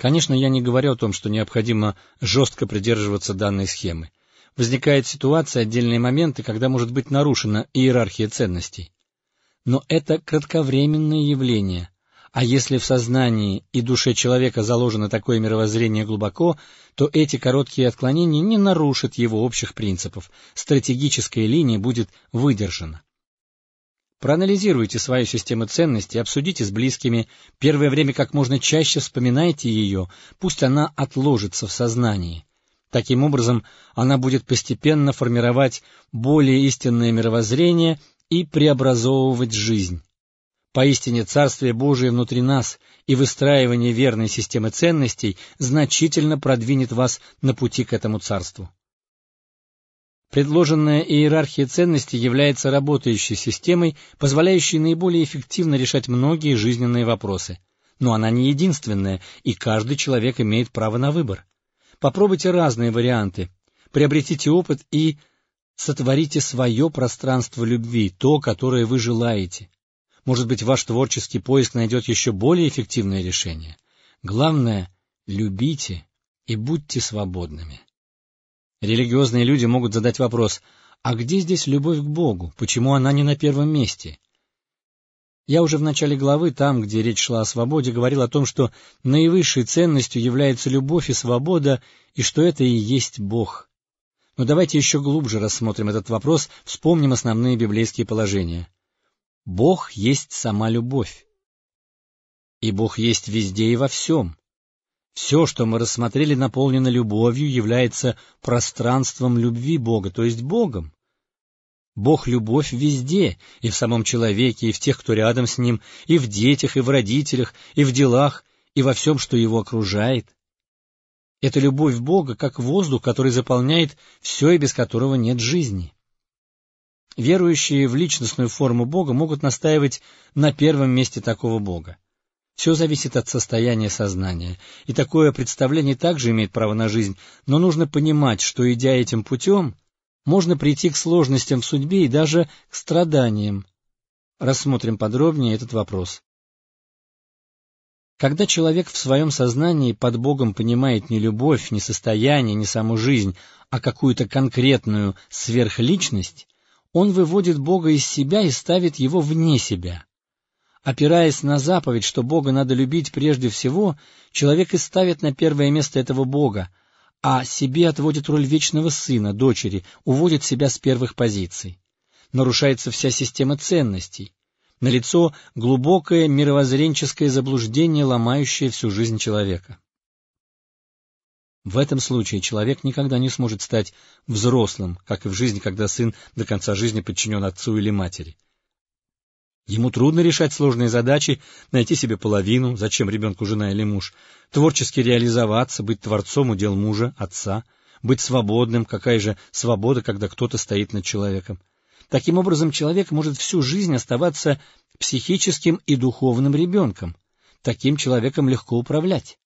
Конечно, я не говорю о том, что необходимо жестко придерживаться данной схемы. Возникает ситуация, отдельные моменты, когда может быть нарушена иерархия ценностей. Но это кратковременное явление, а если в сознании и душе человека заложено такое мировоззрение глубоко, то эти короткие отклонения не нарушат его общих принципов, стратегическая линия будет выдержана. Проанализируйте свою систему ценностей, обсудите с близкими, первое время как можно чаще вспоминайте ее, пусть она отложится в сознании. Таким образом, она будет постепенно формировать более истинное мировоззрение и преобразовывать жизнь. Поистине Царствие Божие внутри нас и выстраивание верной системы ценностей значительно продвинет вас на пути к этому Царству. Предложенная иерархия ценностей является работающей системой, позволяющей наиболее эффективно решать многие жизненные вопросы. Но она не единственная, и каждый человек имеет право на выбор. Попробуйте разные варианты, приобретите опыт и сотворите свое пространство любви, то, которое вы желаете. Может быть, ваш творческий поиск найдет еще более эффективное решение. Главное — любите и будьте свободными. Религиозные люди могут задать вопрос, а где здесь любовь к Богу, почему она не на первом месте? Я уже в начале главы, там, где речь шла о свободе, говорил о том, что наивысшей ценностью является любовь и свобода, и что это и есть Бог. Но давайте еще глубже рассмотрим этот вопрос, вспомним основные библейские положения. Бог есть сама любовь. И Бог есть везде и во всем. Все, что мы рассмотрели, наполнено любовью, является пространством любви Бога, то есть Богом. Бог — любовь везде, и в самом человеке, и в тех, кто рядом с ним, и в детях, и в родителях, и в делах, и во всем, что его окружает. Это любовь Бога, как воздух, который заполняет все и без которого нет жизни. Верующие в личностную форму Бога могут настаивать на первом месте такого Бога. Все зависит от состояния сознания, и такое представление также имеет право на жизнь, но нужно понимать, что, идя этим путем, можно прийти к сложностям в судьбе и даже к страданиям. Рассмотрим подробнее этот вопрос. Когда человек в своем сознании под Богом понимает не любовь, не состояние, не саму жизнь, а какую-то конкретную сверхличность, он выводит Бога из себя и ставит его вне себя. Опираясь на заповедь, что Бога надо любить прежде всего, человек и ставит на первое место этого Бога, а себе отводит роль вечного сына, дочери, уводит себя с первых позиций. Нарушается вся система ценностей. Налицо глубокое мировоззренческое заблуждение, ломающее всю жизнь человека. В этом случае человек никогда не сможет стать взрослым, как и в жизни, когда сын до конца жизни подчинен отцу или матери. Ему трудно решать сложные задачи, найти себе половину, зачем ребенку жена или муж, творчески реализоваться, быть творцом удел мужа, отца, быть свободным, какая же свобода, когда кто-то стоит над человеком. Таким образом, человек может всю жизнь оставаться психическим и духовным ребенком. Таким человеком легко управлять.